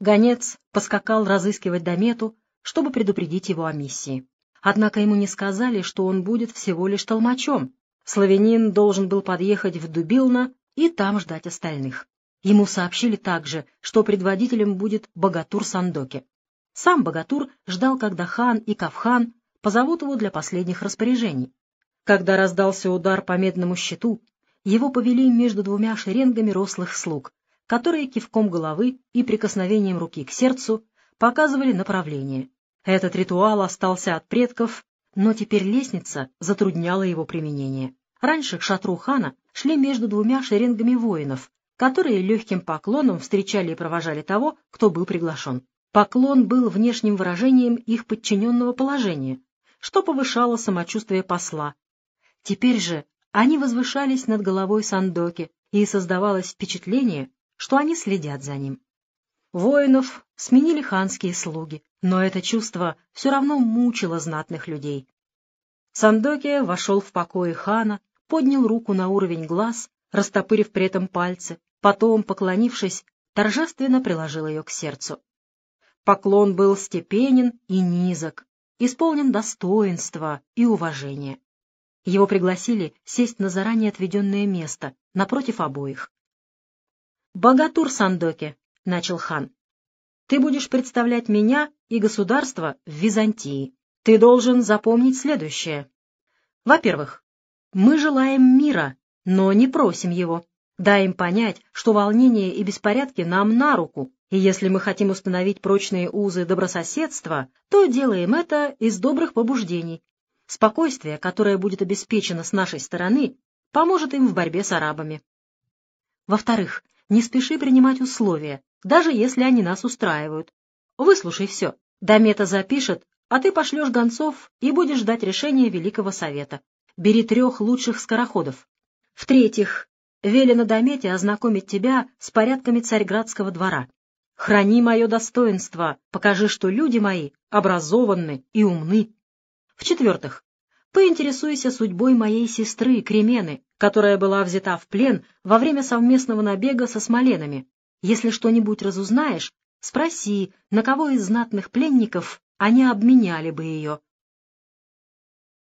Гонец поскакал разыскивать Домету, чтобы предупредить его о миссии. Однако ему не сказали, что он будет всего лишь толмачом. Славянин должен был подъехать в Дубилно и там ждать остальных. Ему сообщили также, что предводителем будет Богатур Сандоки. Сам Богатур ждал, когда хан и Кавхан позовут его для последних распоряжений. Когда раздался удар по медному щиту, его повели между двумя шеренгами рослых слуг, которые кивком головы и прикосновением руки к сердцу показывали направление. Этот ритуал остался от предков, но теперь лестница затрудняла его применение. Раньше к шатру хана шли между двумя шеренгами воинов, которые легким поклоном встречали и провожали того, кто был приглашен. Поклон был внешним выражением их подчиненного положения, что повышало самочувствие посла. Теперь же они возвышались над головой Сандоки, и создавалось впечатление, что они следят за ним. Воинов сменили ханские слуги, но это чувство все равно мучило знатных людей. Сандоки вошел в покои хана, поднял руку на уровень глаз, растопырив при этом пальцы, потом, поклонившись, торжественно приложил ее к сердцу. Поклон был степенен и низок, исполнен достоинства и уважения. Его пригласили сесть на заранее отведенное место, напротив обоих. «Богатур Сандоке», — начал хан, — «ты будешь представлять меня и государство в Византии. Ты должен запомнить следующее. Во-первых, мы желаем мира, но не просим его. Дай им понять, что волнение и беспорядки нам на руку, и если мы хотим установить прочные узы добрососедства, то делаем это из добрых побуждений. Спокойствие, которое будет обеспечено с нашей стороны, поможет им в борьбе с арабами. Во-вторых, не спеши принимать условия, даже если они нас устраивают. Выслушай все. Дамета запишет, а ты пошлешь гонцов и будешь ждать решения Великого Совета. Бери трех лучших скороходов. В-третьих, велено Дамете ознакомить тебя с порядками царьградского двора. Храни мое достоинство, покажи, что люди мои образованы и умны. В-четвертых, поинтересуйся судьбой моей сестры Кремены, которая была взята в плен во время совместного набега со смоленами. Если что-нибудь разузнаешь, спроси, на кого из знатных пленников они обменяли бы ее.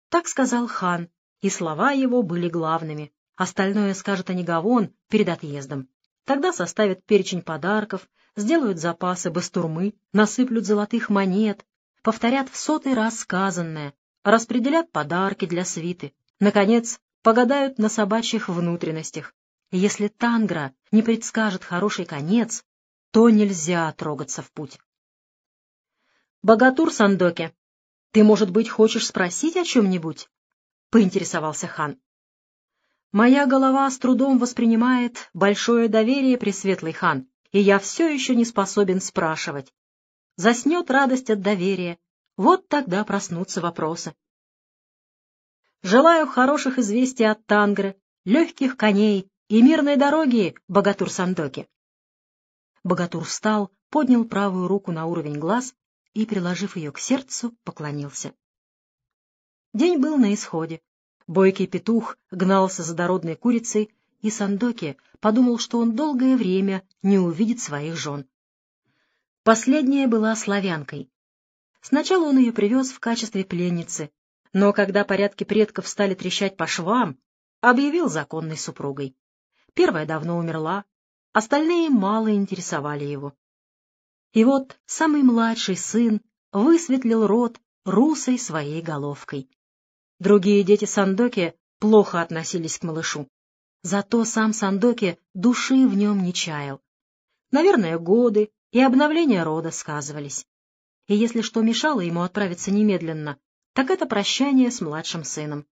Так сказал хан, и слова его были главными. Остальное скажет Анигавон перед отъездом. Тогда составят перечень подарков, сделают запасы бастурмы, насыплют золотых монет, повторят в сотый раз сказанное, распределят подарки для свиты. Наконец, погадают на собачьих внутренностях. если Тангра не предскажет хороший конец, то нельзя трогаться в путь. «Богатур Сандоке, ты, может быть, хочешь спросить о чем-нибудь?» — поинтересовался хан. «Моя голова с трудом воспринимает большое доверие, Пресветлый хан, и я все еще не способен спрашивать. Заснет радость от доверия, вот тогда проснутся вопросы. Желаю хороших известий от Тангры, легких коней и мирной дороги, Богатур Сандоки. Богатур встал, поднял правую руку на уровень глаз и, приложив ее к сердцу, поклонился. День был на исходе. Бойкий петух гнался за дородной курицей, и Сандоки подумал, что он долгое время не увидит своих жен. Последняя была славянкой. Сначала он ее привез в качестве пленницы, но когда порядки предков стали трещать по швам, объявил законной супругой. Первая давно умерла, остальные мало интересовали его. И вот самый младший сын высветлил рот русой своей головкой. Другие дети Сандоки плохо относились к малышу. Зато сам Сандоки души в нем не чаял. Наверное, годы и обновление рода сказывались. И если что мешало ему отправиться немедленно, так это прощание с младшим сыном.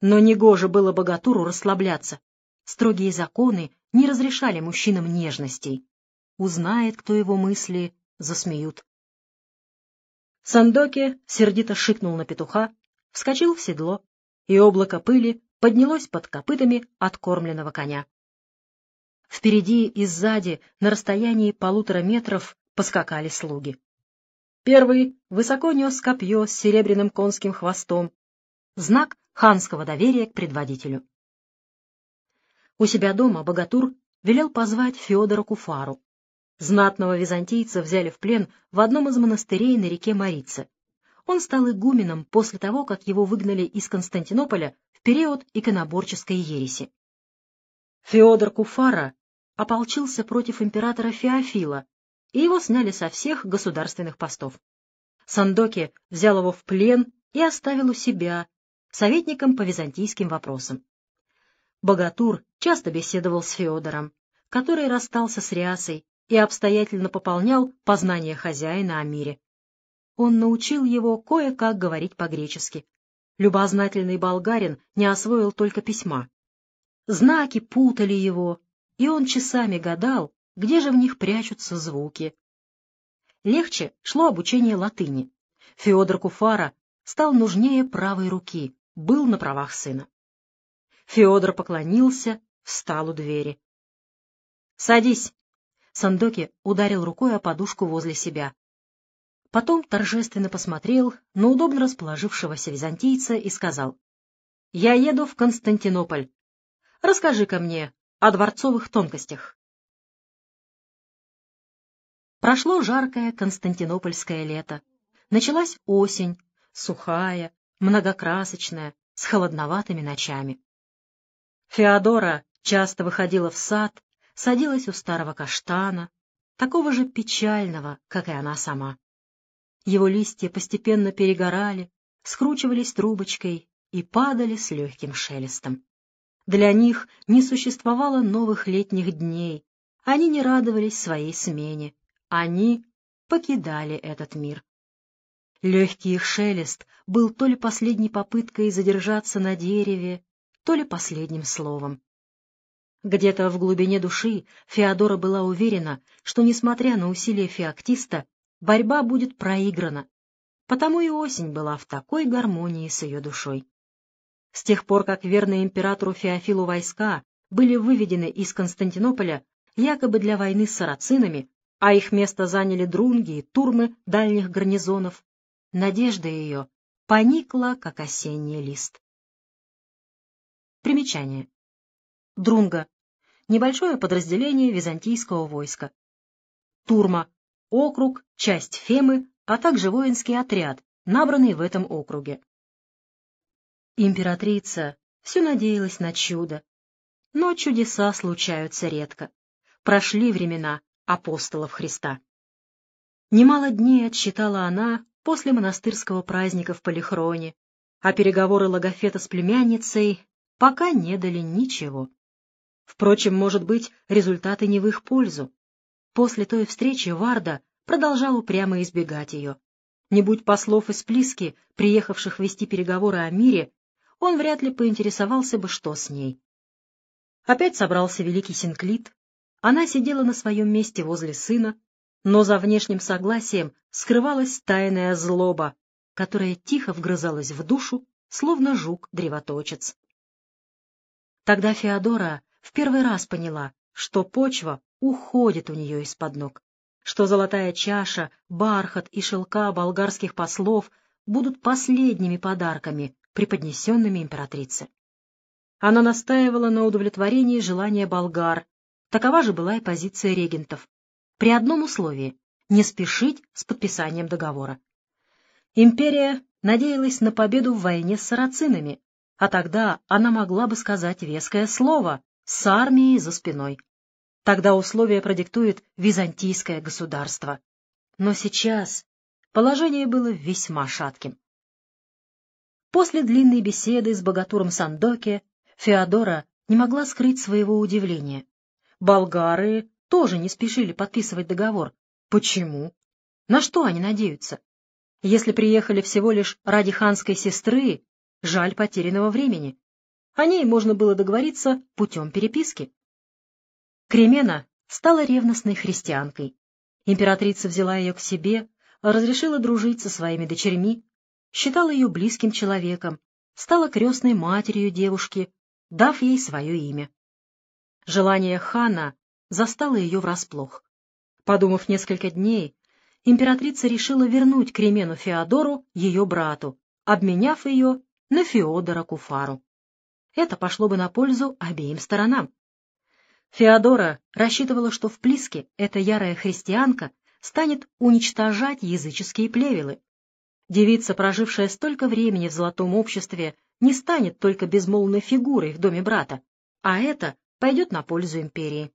Но негоже было богатуру расслабляться. Строгие законы не разрешали мужчинам нежностей. Узнает, кто его мысли, засмеют. Сандоки сердито шикнул на петуха, вскочил в седло, и облако пыли поднялось под копытами откормленного коня. Впереди и сзади, на расстоянии полутора метров, поскакали слуги. Первый высоко нес копье с серебряным конским хвостом, знак ханского доверия к предводителю. У себя дома Богатур велел позвать Федора Куфару. Знатного византийца взяли в плен в одном из монастырей на реке Марица. Он стал игуменом после того, как его выгнали из Константинополя в период иконоборческой ереси. Феодор Куфара ополчился против императора Феофила, и его сняли со всех государственных постов. Сандоки взял его в плен и оставил у себя, советником по византийским вопросам. Богатур часто беседовал с Феодором, который расстался с Риасой и обстоятельно пополнял познание хозяина о мире. Он научил его кое-как говорить по-гречески. Любознательный болгарин не освоил только письма. Знаки путали его, и он часами гадал, где же в них прячутся звуки. Легче шло обучение латыни. Феодор Куфара стал нужнее правой руки, был на правах сына. Феодор поклонился, встал у двери. — Садись! Сандоки ударил рукой о подушку возле себя. Потом торжественно посмотрел на удобно расположившегося византийца и сказал, — Я еду в Константинополь. Расскажи-ка мне о дворцовых тонкостях. Прошло жаркое константинопольское лето. Началась осень, сухая, многокрасочная, с холодноватыми ночами. Феодора часто выходила в сад, садилась у старого каштана, такого же печального, как и она сама. Его листья постепенно перегорали, скручивались трубочкой и падали с легким шелестом. Для них не существовало новых летних дней, они не радовались своей смене, они покидали этот мир. Легкий их шелест был то ли последней попыткой задержаться на дереве, то ли последним словом. Где-то в глубине души Феодора была уверена, что, несмотря на усилия феоктиста, борьба будет проиграна, потому и осень была в такой гармонии с ее душой. С тех пор, как верные императору Феофилу войска были выведены из Константинополя якобы для войны с сарацинами, а их место заняли друнги и турмы дальних гарнизонов, Надежда ее поникла, как осенний лист. Примечание. Друнга. Небольшое подразделение византийского войска. Турма. Округ, часть Фемы, а также воинский отряд, набранный в этом округе. Императрица все надеялась на чудо, но чудеса случаются редко. Прошли времена апостолов Христа. Немало дней отсчитала она после монастырского праздника в Полихроне, а переговоры Логофета с племянницей пока не дали ничего. Впрочем, может быть, результаты не в их пользу. После той встречи Варда продолжал упрямо избегать ее. Не будь послов из Плиски, приехавших вести переговоры о мире, он вряд ли поинтересовался бы, что с ней. Опять собрался великий Синклит. Она сидела на своем месте возле сына, но за внешним согласием скрывалась тайная злоба, которая тихо вгрызалась в душу, словно жук-древоточец. Тогда Феодора в первый раз поняла, что почва уходит у нее из-под ног, что золотая чаша, бархат и шелка болгарских послов будут последними подарками, преподнесенными императрице. Она настаивала на удовлетворении желания болгар, такова же была и позиция регентов при одном условии — не спешить с подписанием договора. Империя надеялась на победу в войне с сарацинами, а тогда она могла бы сказать веское слово с армией за спиной. Тогда условия продиктует византийское государство. Но сейчас положение было весьма шатким. После длинной беседы с богатуром Сандоке Феодора не могла скрыть своего удивления. Болгары тоже не спешили подписывать договор. Почему? На что они надеются? Если приехали всего лишь ради ханской сестры, жаль потерянного времени. О ней можно было договориться путем переписки. Кремена стала ревностной христианкой. Императрица взяла ее к себе, разрешила дружить со своими дочерьми, считала ее близким человеком, стала крестной матерью девушки, дав ей свое имя. Желание хана застала ее врасплох. Подумав несколько дней, императрица решила вернуть Кремену Феодору ее брату, обменяв ее на Феодора Куфару. Это пошло бы на пользу обеим сторонам. Феодора рассчитывала, что в Плиске эта ярая христианка станет уничтожать языческие плевелы. Девица, прожившая столько времени в золотом обществе, не станет только безмолвной фигурой в доме брата, а это пойдет на пользу империи.